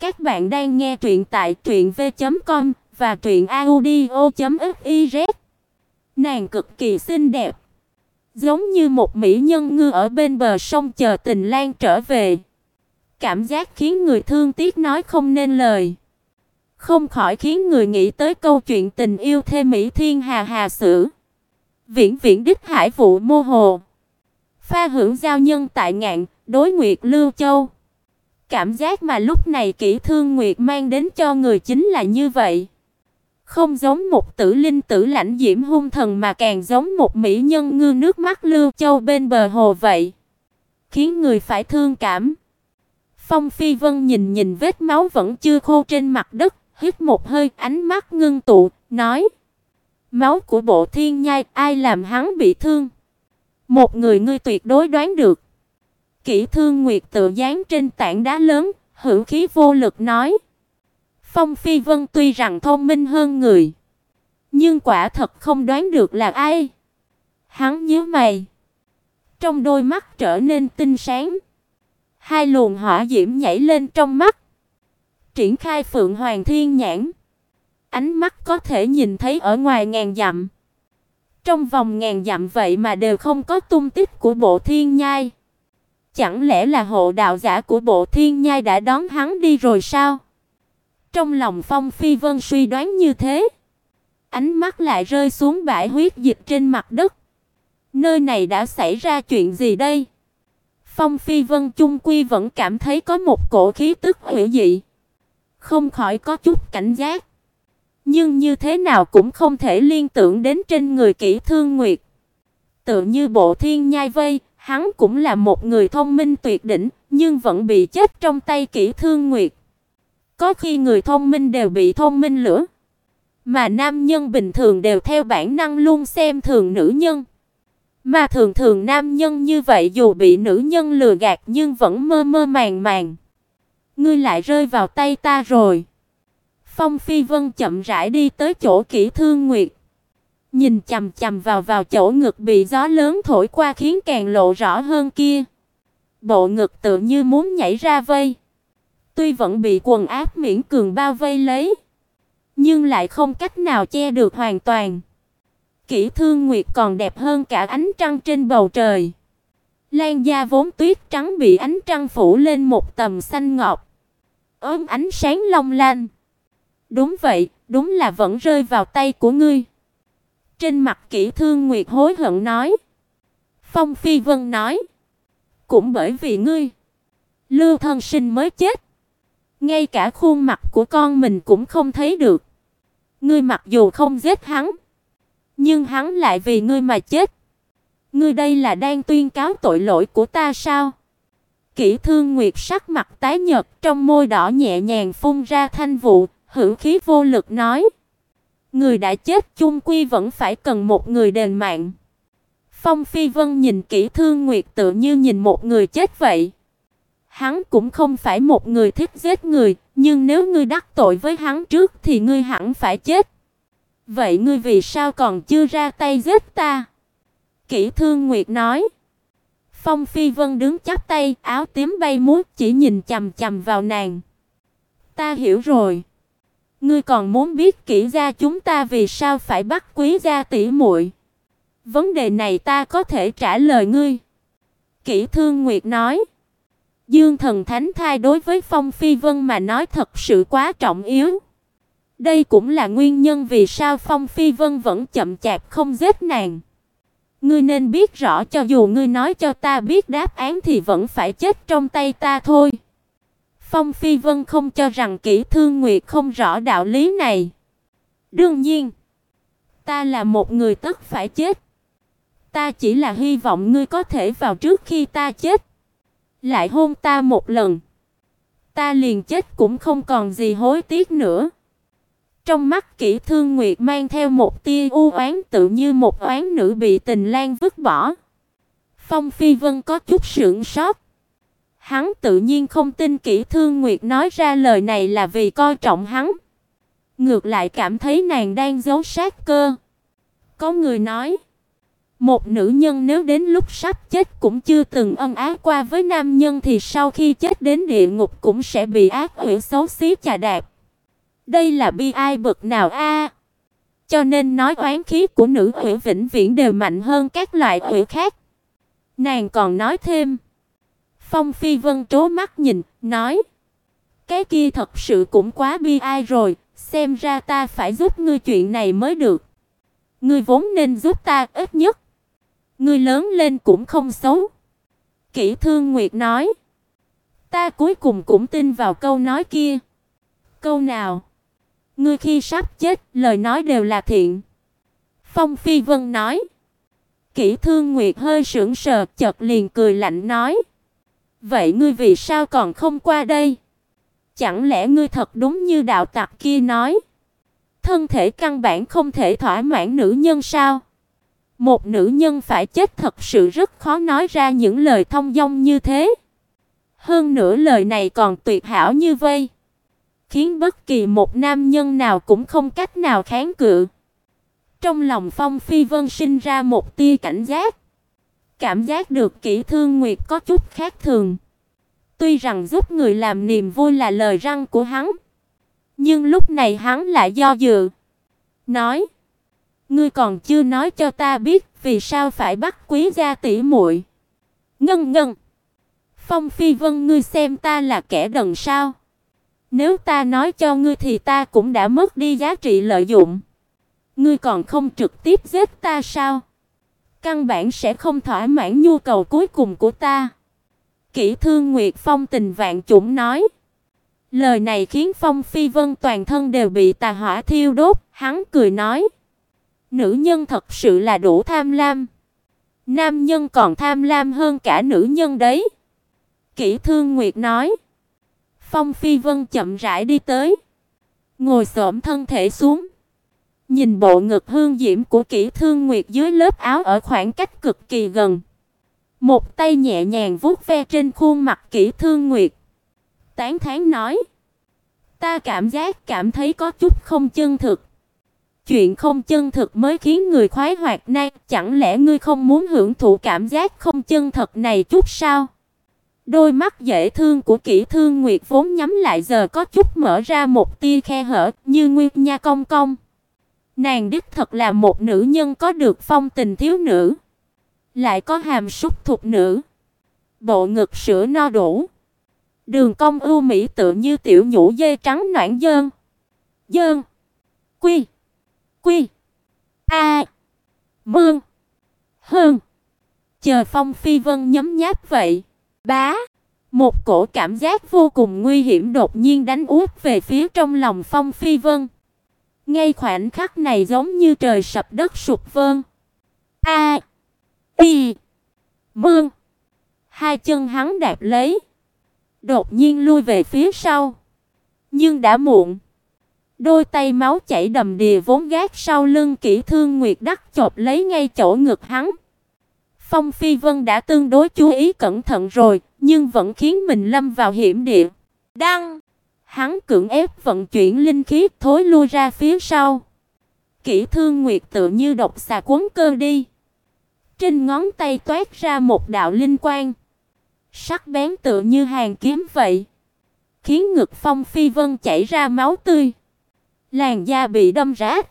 Các bạn đang nghe truyện tại truyệnv.com và truyệnaudio.fiz. Nàng cực kỳ xinh đẹp, giống như một mỹ nhân ngư ở bên bờ sông chờ Tình Lan trở về. Cảm giác khiến người thương tiếc nói không nên lời. Không khỏi khiến người nghĩ tới câu chuyện tình yêu thê mỹ thiên hà hà sử. Viễn viễn đích hải vụ mô hồ. Pha hưởng giao nhân tại ngạn, đối nguyệt lưu châu. Cảm giác mà lúc này Kỷ Thương Nguyệt mang đến cho người chính là như vậy. Không giống một tử linh tử lãnh diễm hung thần mà càng giống một mỹ nhân ngư nước mắt lưu châu bên bờ hồ vậy. Khiến người phải thương cảm. Phong Phi Vân nhìn nhìn vết máu vẫn chưa khô trên mặt đất, hít một hơi, ánh mắt ngưng tụ, nói: "Máu của Bộ Thiên Nhai, ai làm hắn bị thương?" Một người ngươi tuyệt đối đoán được kỹ Thương Nguyệt tự dán trên tảng đá lớn, hữu khí vô lực nói: "Phong Phi Vân tuy rằng thông minh hơn người, nhưng quả thật không đoán được là ai." Hắn nhíu mày, trong đôi mắt trở nên tinh sáng. Hai luồng hỏa diễm nhảy lên trong mắt, triển khai Phượng Hoàng Thiên Nhãn. Ánh mắt có thể nhìn thấy ở ngoài ngàn dặm. Trong vòng ngàn dặm vậy mà đều không có tung tích của Bộ Thiên Nhai. Chẳng lẽ là hộ đạo giả của Bộ Thiên Nhai đã đón hắn đi rồi sao? Trong lòng Phong Phi Vân suy đoán như thế, ánh mắt lại rơi xuống bãi huyết dịch trên mặt đất. Nơi này đã xảy ra chuyện gì đây? Phong Phi Vân chung quy vẫn cảm thấy có một cổ khí tức hủy dị, không khỏi có chút cảnh giác. Nhưng như thế nào cũng không thể liên tưởng đến trên người Kỷ Thương Nguyệt. Tự như bộ thiên nhai vây, hắn cũng là một người thông minh tuyệt đỉnh, nhưng vẫn bị chết trong tay Kỷ Thương Nguyệt. Có khi người thông minh đều bị thông minh lửa, mà nam nhân bình thường đều theo bản năng luôn xem thường nữ nhân. Mà thường thường nam nhân như vậy dù bị nữ nhân lừa gạt nhưng vẫn mơ mơ màng màng. Ngươi lại rơi vào tay ta rồi. Phong Phi Vân chậm rãi đi tới chỗ Kỷ Thương Nguyệt. Nhìn chằm chằm vào vào chỗ ngực bị gió lớn thổi qua khiến càng lộ rõ hơn kia. Bộ ngực tự như muốn nhảy ra vây. Tuy vẫn bị quần áp miễn cường bao vây lấy, nhưng lại không cách nào che được hoàn toàn. Kỷ Thương Nguyệt còn đẹp hơn cả ánh trăng trên bầu trời. Lan da vốn tuyết trắng bị ánh trăng phủ lên một tầm xanh ngọc, ốm ánh sáng long lanh. Đúng vậy, đúng là vẫn rơi vào tay của ngươi. Trên mặt Kỷ Thương Nguyệt hối hận nói. Phong Phi Vân nói, cũng bởi vì ngươi, Lưu Thân Sinh mới chết. Ngay cả khuôn mặt của con mình cũng không thấy được. Ngươi mặc dù không giết hắn, nhưng hắn lại vì ngươi mà chết. Ngươi đây là đang tuyên cáo tội lỗi của ta sao? Kỷ Thương Nguyệt sắc mặt tái nhợt, trong môi đỏ nhẹ nhàng phun ra thanh vụ, hữu khí vô lực nói: Người đã chết chung quy vẫn phải cần một người đền mạng. Phong Phi Vân nhìn kỹ Thương Nguyệt tự như nhìn một người chết vậy. Hắn cũng không phải một người thích giết người, nhưng nếu ngươi đắc tội với hắn trước thì ngươi hẳn phải chết. Vậy ngươi vì sao còn chưa ra tay giết ta? Kỷ Thương Nguyệt nói. Phong Phi Vân đứng chắp tay, áo tím bay múa, chỉ nhìn chằm chằm vào nàng. Ta hiểu rồi. Ngươi còn muốn biết kỹ ra chúng ta vì sao phải bắt quý gia tỷ muội? Vấn đề này ta có thể trả lời ngươi." Kỷ Thương Nguyệt nói. Dương thần thánh thai đối với Phong Phi Vân mà nói thật sự quá trọng yếu. Đây cũng là nguyên nhân vì sao Phong Phi Vân vẫn chậm chạp không giết nàng. Ngươi nên biết rõ cho dù ngươi nói cho ta biết đáp án thì vẫn phải chết trong tay ta thôi. Phong Phi Vân không cho rằng Kỷ Thương Nguyệt không rõ đạo lý này. Đương nhiên, ta là một người tất phải chết. Ta chỉ là hy vọng ngươi có thể vào trước khi ta chết, lại hôn ta một lần. Ta liền chết cũng không còn gì hối tiếc nữa. Trong mắt Kỷ Thương Nguyệt mang theo một tia u oán tự như một oán nữ bị tình lang vứt bỏ. Phong Phi Vân có chút sững sốt. Hắn tự nhiên không tin Kỷ Thương Nguyệt nói ra lời này là vì coi trọng hắn. Ngược lại cảm thấy nàng đang giấu sát cơ. Có người nói, Một nữ nhân nếu đến lúc sắp chết cũng chưa từng ân ái qua với nam nhân thì sau khi chết đến địa ngục cũng sẽ bị ác quỷ xấu xí chà đạp. Đây là bi ai bực nào a? Cho nên nói oán khí của nữ quỷ vĩnh viễn đều mạnh hơn các loại quỷ khác. Nàng còn nói thêm. Phong Phi Vân trố mắt nhìn, nói: "Cái kia thật sự cũng quá bi ai rồi, xem ra ta phải giúp ngươi chuyện này mới được. Ngươi vốn nên giúp ta ít nhất. Ngươi lớn lên cũng không xấu." Kỷ Thương Nguyệt nói: "Ta cuối cùng cũng tin vào câu nói kia." "Câu nào?" Ngươi khi sắp chết, lời nói đều là thiện." Phong Phi Vân nói. Kỷ Thương Nguyệt hơi sững sờ, chợt liền cười lạnh nói: "Vậy ngươi vì sao còn không qua đây? Chẳng lẽ ngươi thật đúng như đạo tặc kia nói, thân thể căn bản không thể thỏa mãn nữ nhân sao?" Một nữ nhân phải chết thật sự rất khó nói ra những lời thông dong như thế. Hơn nữa lời này còn tuyệt hảo như vây khiến bất kỳ một nam nhân nào cũng không cách nào kháng cự. Trong lòng Phong Phi Vân sinh ra một tia cảnh giác. Cảm giác được Kỷ Thương Nguyệt có chút khác thường. Tuy rằng giúp người làm niềm vui là lời răng của hắn, nhưng lúc này hắn lại do dự, nói: "Ngươi còn chưa nói cho ta biết vì sao phải bắt Quý gia tỷ muội?" Ngân ngân. Phong Phi Vân ngươi xem ta là kẻ đần sao? Nếu ta nói cho ngươi thì ta cũng đã mất đi giá trị lợi dụng. Ngươi còn không trực tiếp giết ta sao? Căn bản sẽ không thỏa mãn nhu cầu cuối cùng của ta. Kỷ Thương Nguyệt Phong tình vạn chủng nói. Lời này khiến Phong Phi Vân toàn thân đều bị tà hỏa thiêu đốt, hắn cười nói: "Nữ nhân thật sự là đủ tham lam. Nam nhân còn tham lam hơn cả nữ nhân đấy." Kỷ Thương Nguyệt nói: Phong Phi Vân chậm rãi đi tới, ngồi xổm thân thể xuống, nhìn bộ ngực hương diễm của Kỷ Thương Nguyệt dưới lớp áo ở khoảng cách cực kỳ gần. Một tay nhẹ nhàng vuốt ve trên khuôn mặt Kỷ Thương Nguyệt, tán thán nói: "Ta cảm giác cảm thấy có chút không chân thực." Chuyện không chân thực mới khiến người khoái hoạt nay, chẳng lẽ ngươi không muốn hưởng thụ cảm giác không chân thật này chút sao? Đôi mắt dễ thương của Kỷ Thương Nguyệt vốn nhắm lại giờ có chút mở ra một tia khe hở, như nguyệt nha cong cong. Nàng đích thật là một nữ nhân có được phong tình thiếu nữ, lại có hàm súc thuộc nữ. Bộ ngực sữa no đủ, đường cong ưu mỹ tựa như tiểu nhũ dê trắng noãn dơn. Dơn. Quy. Quy. A. Mương. Hơn. Chờ Phong Phi Vân nhấm nháp vậy. Bá, một cổ cảm giác vô cùng nguy hiểm đột nhiên đánh úp về phía trong lòng Phong Phi Vân. Ngay khoảnh khắc này giống như trời sập đất sụp vơn. A, y, mương. Hai chân hắn đạp lấy, đột nhiên lui về phía sau. Nhưng đã muộn. Đôi tay máu chảy đầm đìa vốn gác sau lưng kỹ Thương Nguyệt đắc chộp lấy ngay chỗ ngực hắn. Phong Phi Vân đã tương đối chú ý cẩn thận rồi, nhưng vẫn khiến mình lâm vào hiểm địa. Đăng, hắn cưỡng ép vận chuyển linh khí thối lui ra phía sau. Kỷ Thương Nguyệt tự như độc xà cuốn cơ đi. Trên ngón tay toát ra một đạo linh quang, sắc bén tự như hàng kiếm vậy, khiến ngực Phong Phi Vân chảy ra máu tươi, làn da bị đâm rách.